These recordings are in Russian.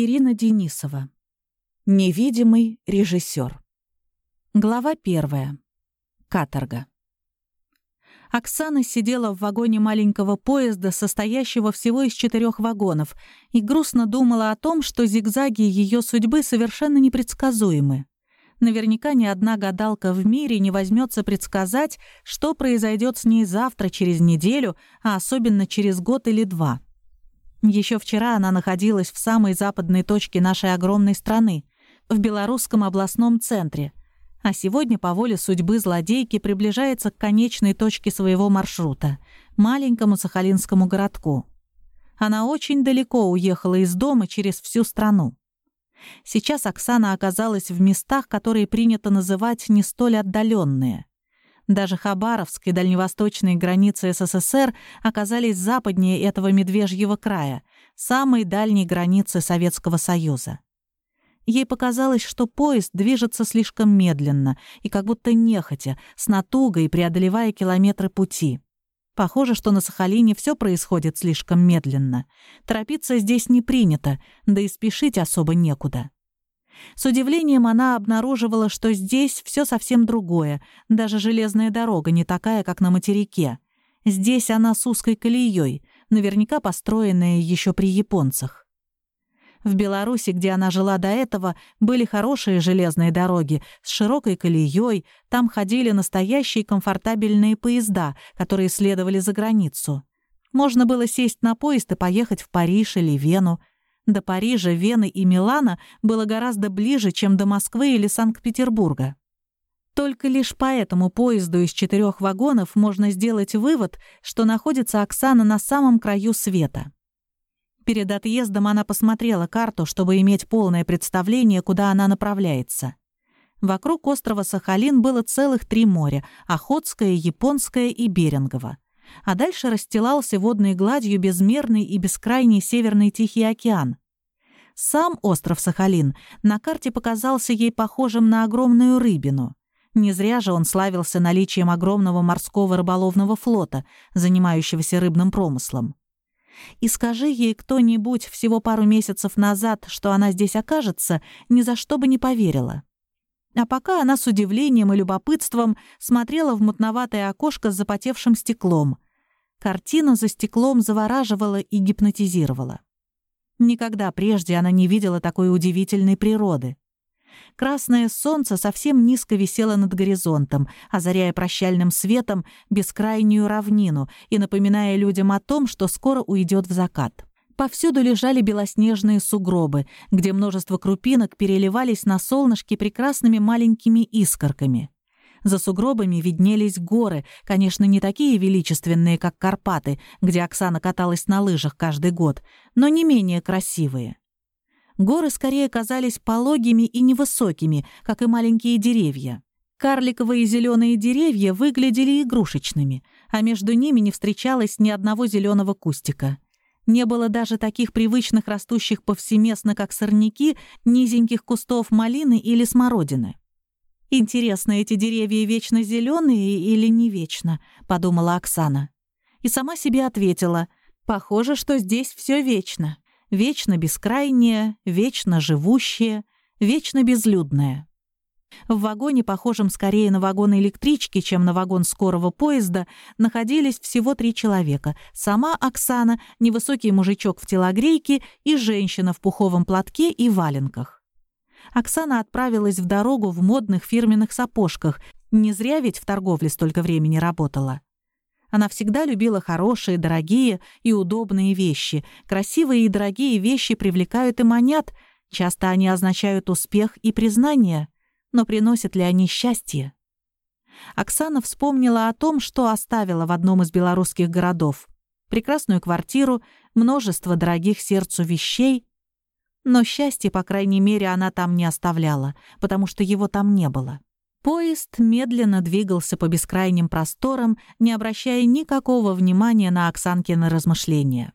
Ирина Денисова. Невидимый режиссер. Глава первая. Каторга. Оксана сидела в вагоне маленького поезда, состоящего всего из четырех вагонов, и грустно думала о том, что зигзаги ее судьбы совершенно непредсказуемы. Наверняка ни одна гадалка в мире не возьмется предсказать, что произойдет с ней завтра, через неделю, а особенно через год или два. Еще вчера она находилась в самой западной точке нашей огромной страны, в белорусском областном центре, а сегодня по воле судьбы злодейки приближается к конечной точке своего маршрута — маленькому сахалинскому городку. Она очень далеко уехала из дома через всю страну. Сейчас Оксана оказалась в местах, которые принято называть не столь отдаленные. Даже Хабаровск и дальневосточные границы СССР оказались западнее этого медвежьего края, самой дальней границы Советского Союза. Ей показалось, что поезд движется слишком медленно и как будто нехотя, с натугой преодолевая километры пути. Похоже, что на Сахалине все происходит слишком медленно. Торопиться здесь не принято, да и спешить особо некуда. С удивлением она обнаруживала, что здесь все совсем другое, даже железная дорога не такая, как на материке. Здесь она с узкой колеей, наверняка построенная еще при японцах. В Беларуси, где она жила до этого, были хорошие железные дороги с широкой колеей, там ходили настоящие комфортабельные поезда, которые следовали за границу. Можно было сесть на поезд и поехать в Париж или Вену, до Парижа, Вены и Милана было гораздо ближе, чем до Москвы или Санкт-Петербурга. Только лишь по этому поезду из четырех вагонов можно сделать вывод, что находится Оксана на самом краю света. Перед отъездом она посмотрела карту, чтобы иметь полное представление, куда она направляется. Вокруг острова Сахалин было целых три моря — Охотское, Японское и Берингово а дальше расстилался водной гладью безмерный и бескрайний Северный Тихий океан. Сам остров Сахалин на карте показался ей похожим на огромную рыбину. Не зря же он славился наличием огромного морского рыболовного флота, занимающегося рыбным промыслом. И скажи ей кто-нибудь всего пару месяцев назад, что она здесь окажется, ни за что бы не поверила. А пока она с удивлением и любопытством смотрела в мутноватое окошко с запотевшим стеклом. Картина за стеклом завораживала и гипнотизировала. Никогда прежде она не видела такой удивительной природы. Красное солнце совсем низко висело над горизонтом, озаряя прощальным светом бескрайнюю равнину и напоминая людям о том, что скоро уйдет в закат. Повсюду лежали белоснежные сугробы, где множество крупинок переливались на солнышке прекрасными маленькими искорками. За сугробами виднелись горы, конечно, не такие величественные, как Карпаты, где Оксана каталась на лыжах каждый год, но не менее красивые. Горы скорее казались пологими и невысокими, как и маленькие деревья. Карликовые зеленые деревья выглядели игрушечными, а между ними не встречалось ни одного зеленого кустика. Не было даже таких привычных растущих повсеместно, как сорняки, низеньких кустов малины или смородины. «Интересно, эти деревья вечно зеленые или не вечно?» — подумала Оксана. И сама себе ответила. «Похоже, что здесь все вечно. Вечно бескрайнее, вечно живущее, вечно безлюдное». В вагоне, похожем скорее на вагон электрички, чем на вагон скорого поезда, находились всего три человека. Сама Оксана, невысокий мужичок в телогрейке и женщина в пуховом платке и валенках. Оксана отправилась в дорогу в модных фирменных сапожках. Не зря ведь в торговле столько времени работала. Она всегда любила хорошие, дорогие и удобные вещи. Красивые и дорогие вещи привлекают и манят. Часто они означают успех и признание — но приносят ли они счастье? Оксана вспомнила о том, что оставила в одном из белорусских городов. Прекрасную квартиру, множество дорогих сердцу вещей. Но счастье, по крайней мере, она там не оставляла, потому что его там не было. Поезд медленно двигался по бескрайним просторам, не обращая никакого внимания на Оксанкины размышления.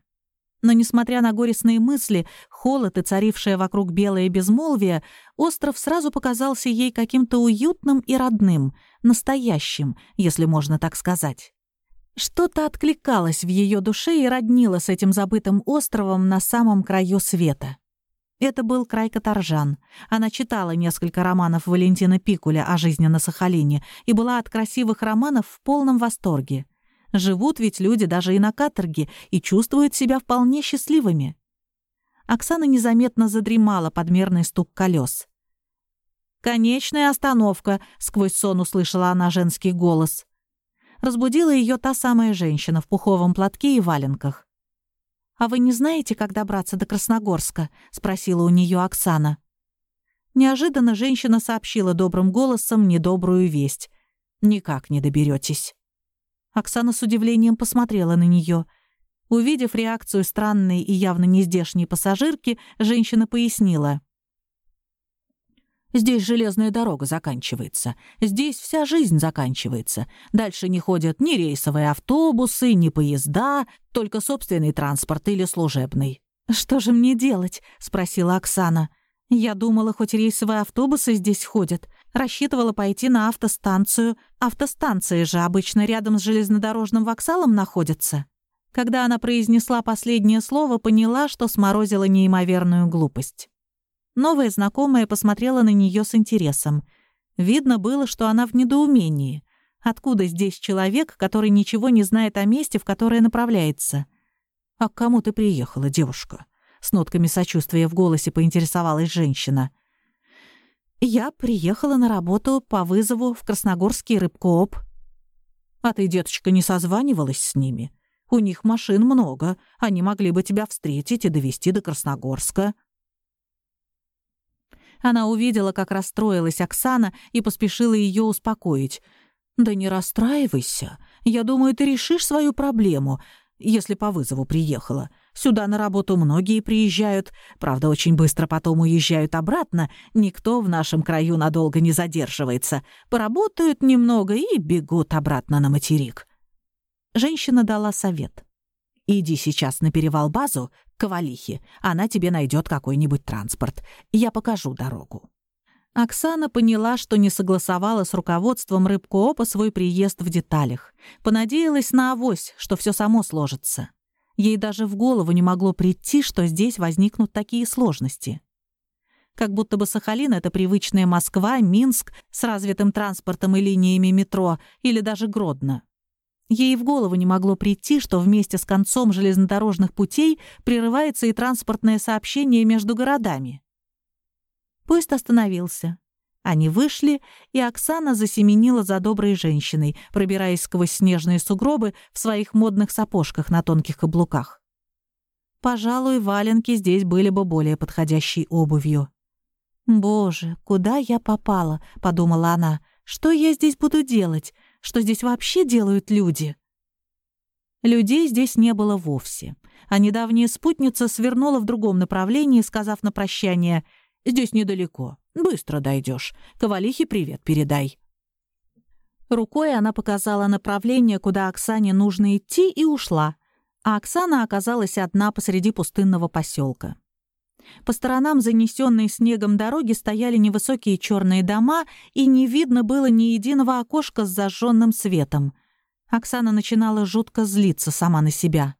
Но, несмотря на горестные мысли, холод и царившее вокруг белое безмолвие, остров сразу показался ей каким-то уютным и родным, настоящим, если можно так сказать. Что-то откликалось в ее душе и роднило с этим забытым островом на самом краю света. Это был край Каторжан. Она читала несколько романов Валентина Пикуля о жизни на Сахалине и была от красивых романов в полном восторге. Живут ведь люди даже и на каторге и чувствуют себя вполне счастливыми. Оксана незаметно задремала под мерный стук колес. «Конечная остановка!» — сквозь сон услышала она женский голос. Разбудила ее та самая женщина в пуховом платке и валенках. «А вы не знаете, как добраться до Красногорска?» — спросила у нее Оксана. Неожиданно женщина сообщила добрым голосом недобрую весть. «Никак не доберетесь. Оксана с удивлением посмотрела на нее. Увидев реакцию странной и явно нездешней пассажирки, женщина пояснила. Здесь железная дорога заканчивается. Здесь вся жизнь заканчивается. Дальше не ходят ни рейсовые автобусы, ни поезда, только собственный транспорт или служебный. «Что же мне делать?» — спросила Оксана. «Я думала, хоть рейсовые автобусы здесь ходят. Рассчитывала пойти на автостанцию. Автостанции же обычно рядом с железнодорожным вокзалом находятся». Когда она произнесла последнее слово, поняла, что сморозила неимоверную глупость. Новая знакомая посмотрела на нее с интересом. Видно было, что она в недоумении. Откуда здесь человек, который ничего не знает о месте, в которое направляется? «А к кому ты приехала, девушка?» С нотками сочувствия в голосе поинтересовалась женщина. «Я приехала на работу по вызову в Красногорский рыбкооп». «А ты, деточка, не созванивалась с ними? У них машин много, они могли бы тебя встретить и довести до Красногорска». Она увидела, как расстроилась Оксана и поспешила ее успокоить. «Да не расстраивайся. Я думаю, ты решишь свою проблему, если по вызову приехала. Сюда на работу многие приезжают, правда, очень быстро потом уезжают обратно. Никто в нашем краю надолго не задерживается. Поработают немного и бегут обратно на материк». Женщина дала совет. «Иди сейчас на перевал-базу к Ковалихе. Она тебе найдет какой-нибудь транспорт. Я покажу дорогу». Оксана поняла, что не согласовала с руководством Рыбкоопа свой приезд в деталях. Понадеялась на авось, что все само сложится. Ей даже в голову не могло прийти, что здесь возникнут такие сложности. Как будто бы Сахалин — это привычная Москва, Минск с развитым транспортом и линиями метро, или даже Гродно. Ей в голову не могло прийти, что вместе с концом железнодорожных путей прерывается и транспортное сообщение между городами. Поезд остановился. Они вышли, и Оксана засеменила за доброй женщиной, пробираясь сквозь снежные сугробы в своих модных сапожках на тонких каблуках. Пожалуй, валенки здесь были бы более подходящей обувью. «Боже, куда я попала?» — подумала она. «Что я здесь буду делать? что здесь вообще делают люди? Людей здесь не было вовсе, а недавняя спутница свернула в другом направлении, сказав на прощание «Здесь недалеко, быстро дойдешь. Ковалихе привет передай». Рукой она показала направление, куда Оксане нужно идти, и ушла, а Оксана оказалась одна посреди пустынного поселка. По сторонам занесенной снегом дороги стояли невысокие черные дома, и не видно было ни единого окошка с зажженным светом. Оксана начинала жутко злиться сама на себя.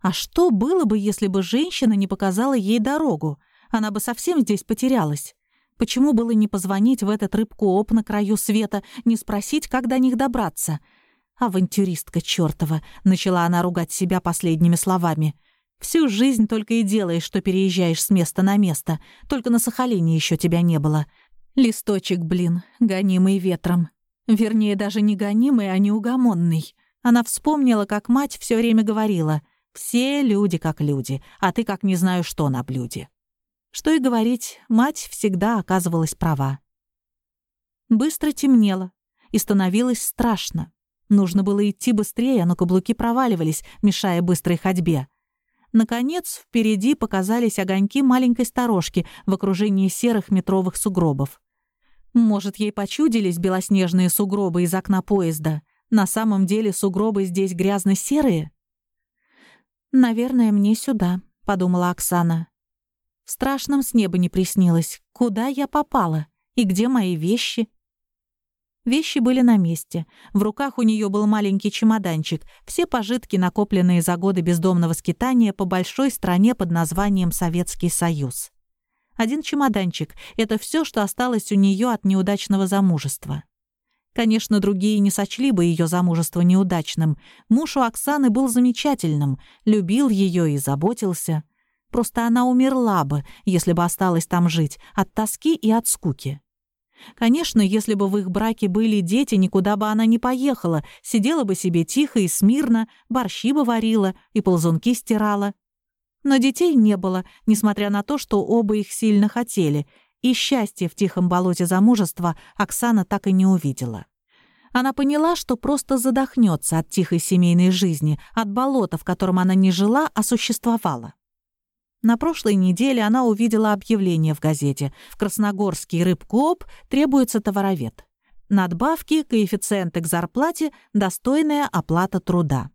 А что было бы, если бы женщина не показала ей дорогу? Она бы совсем здесь потерялась. Почему было не позвонить в этот рыбку-оп на краю света, не спросить, как до них добраться? «Авантюристка чертова!» — начала она ругать себя последними словами. Всю жизнь только и делаешь, что переезжаешь с места на место. Только на Сахалине еще тебя не было. Листочек, блин, гонимый ветром. Вернее, даже не гонимый, а неугомонный. Она вспомнила, как мать все время говорила «Все люди как люди, а ты как не знаю что на блюде». Что и говорить, мать всегда оказывалась права. Быстро темнело, и становилось страшно. Нужно было идти быстрее, но каблуки проваливались, мешая быстрой ходьбе. Наконец, впереди показались огоньки маленькой сторожки в окружении серых метровых сугробов. Может, ей почудились белоснежные сугробы из окна поезда? На самом деле сугробы здесь грязно-серые? «Наверное, мне сюда», — подумала Оксана. В страшном с неба не приснилось. Куда я попала? И где мои вещи? Вещи были на месте. В руках у нее был маленький чемоданчик, все пожитки, накопленные за годы бездомного скитания по большой стране под названием Советский Союз. Один чемоданчик — это все, что осталось у нее от неудачного замужества. Конечно, другие не сочли бы ее замужество неудачным. Муж у Оксаны был замечательным, любил ее и заботился. Просто она умерла бы, если бы осталась там жить, от тоски и от скуки. Конечно, если бы в их браке были дети, никуда бы она не поехала, сидела бы себе тихо и смирно, борщи бы варила и ползунки стирала. Но детей не было, несмотря на то, что оба их сильно хотели — и счастья в тихом болоте замужества Оксана так и не увидела. Она поняла, что просто задохнется от тихой семейной жизни, от болота, в котором она не жила, а существовала. На прошлой неделе она увидела объявление в газете. В Красногорский рыбкооп требуется товаровед. Надбавки, коэффициенты к зарплате, достойная оплата труда.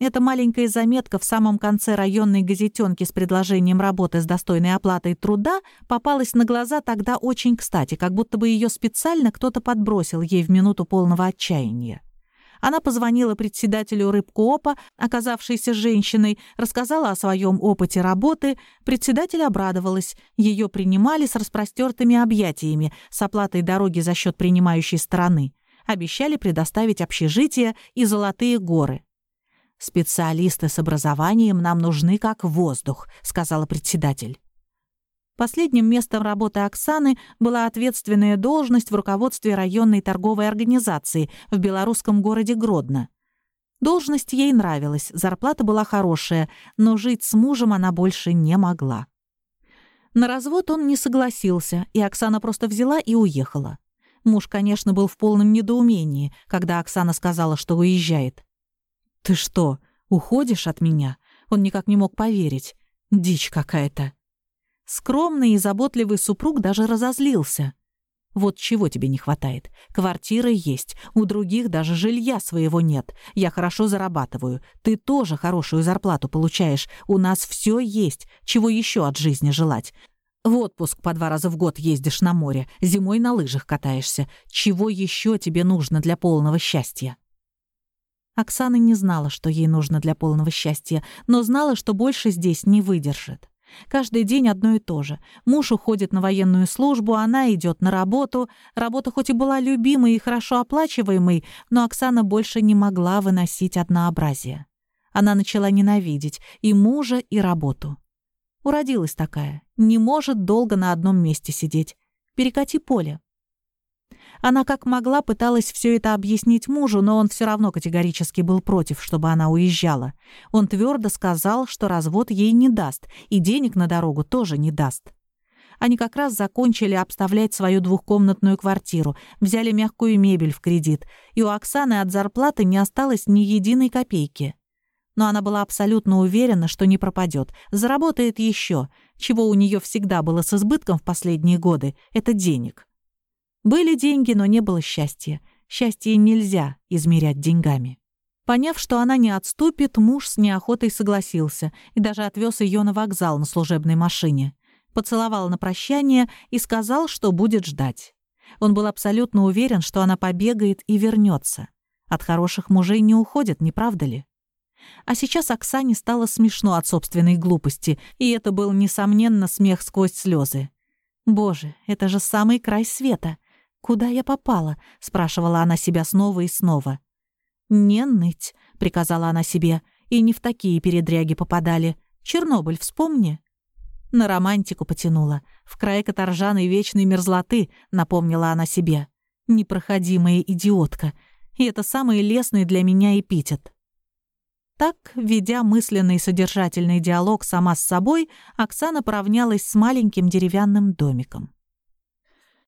Эта маленькая заметка в самом конце районной газетенки с предложением работы с достойной оплатой труда попалась на глаза тогда очень кстати, как будто бы ее специально кто-то подбросил ей в минуту полного отчаяния. Она позвонила председателю рыбкоопа, оказавшейся женщиной, рассказала о своем опыте работы. Председатель обрадовалась. Ее принимали с распростертыми объятиями, с оплатой дороги за счет принимающей стороны. Обещали предоставить общежитие и золотые горы. «Специалисты с образованием нам нужны как воздух», — сказала председатель. Последним местом работы Оксаны была ответственная должность в руководстве районной торговой организации в белорусском городе Гродно. Должность ей нравилась, зарплата была хорошая, но жить с мужем она больше не могла. На развод он не согласился, и Оксана просто взяла и уехала. Муж, конечно, был в полном недоумении, когда Оксана сказала, что уезжает. «Ты что, уходишь от меня?» Он никак не мог поверить. Дичь какая-то. Скромный и заботливый супруг даже разозлился. «Вот чего тебе не хватает? Квартира есть, у других даже жилья своего нет. Я хорошо зарабатываю. Ты тоже хорошую зарплату получаешь. У нас все есть. Чего еще от жизни желать? В отпуск по два раза в год ездишь на море, зимой на лыжах катаешься. Чего еще тебе нужно для полного счастья?» Оксана не знала, что ей нужно для полного счастья, но знала, что больше здесь не выдержит. Каждый день одно и то же. Муж уходит на военную службу, она идет на работу. Работа хоть и была любимой и хорошо оплачиваемой, но Оксана больше не могла выносить однообразие. Она начала ненавидеть и мужа, и работу. Уродилась такая. Не может долго на одном месте сидеть. Перекати поле. Она как могла пыталась все это объяснить мужу, но он все равно категорически был против, чтобы она уезжала. Он твердо сказал, что развод ей не даст, и денег на дорогу тоже не даст. Они как раз закончили обставлять свою двухкомнатную квартиру, взяли мягкую мебель в кредит, и у Оксаны от зарплаты не осталось ни единой копейки. Но она была абсолютно уверена, что не пропадет, заработает еще. Чего у нее всегда было с избытком в последние годы — это денег. Были деньги, но не было счастья. Счастье нельзя измерять деньгами. Поняв, что она не отступит, муж с неохотой согласился и даже отвез ее на вокзал на служебной машине. Поцеловал на прощание и сказал, что будет ждать. Он был абсолютно уверен, что она побегает и вернется. От хороших мужей не уходят, не правда ли? А сейчас Оксане стало смешно от собственной глупости, и это был, несомненно, смех сквозь слезы. Боже, это же самый край света. «Куда я попала?» — спрашивала она себя снова и снова. «Не ныть», — приказала она себе, — «и не в такие передряги попадали. Чернобыль вспомни». На романтику потянула. В крае каторжаной вечной мерзлоты, напомнила она себе. Непроходимая идиотка. И это самый лестный для меня эпитет. Так, ведя мысленный содержательный диалог сама с собой, Оксана поравнялась с маленьким деревянным домиком.